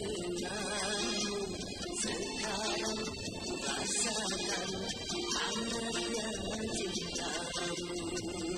Thank you.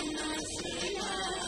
Namaste.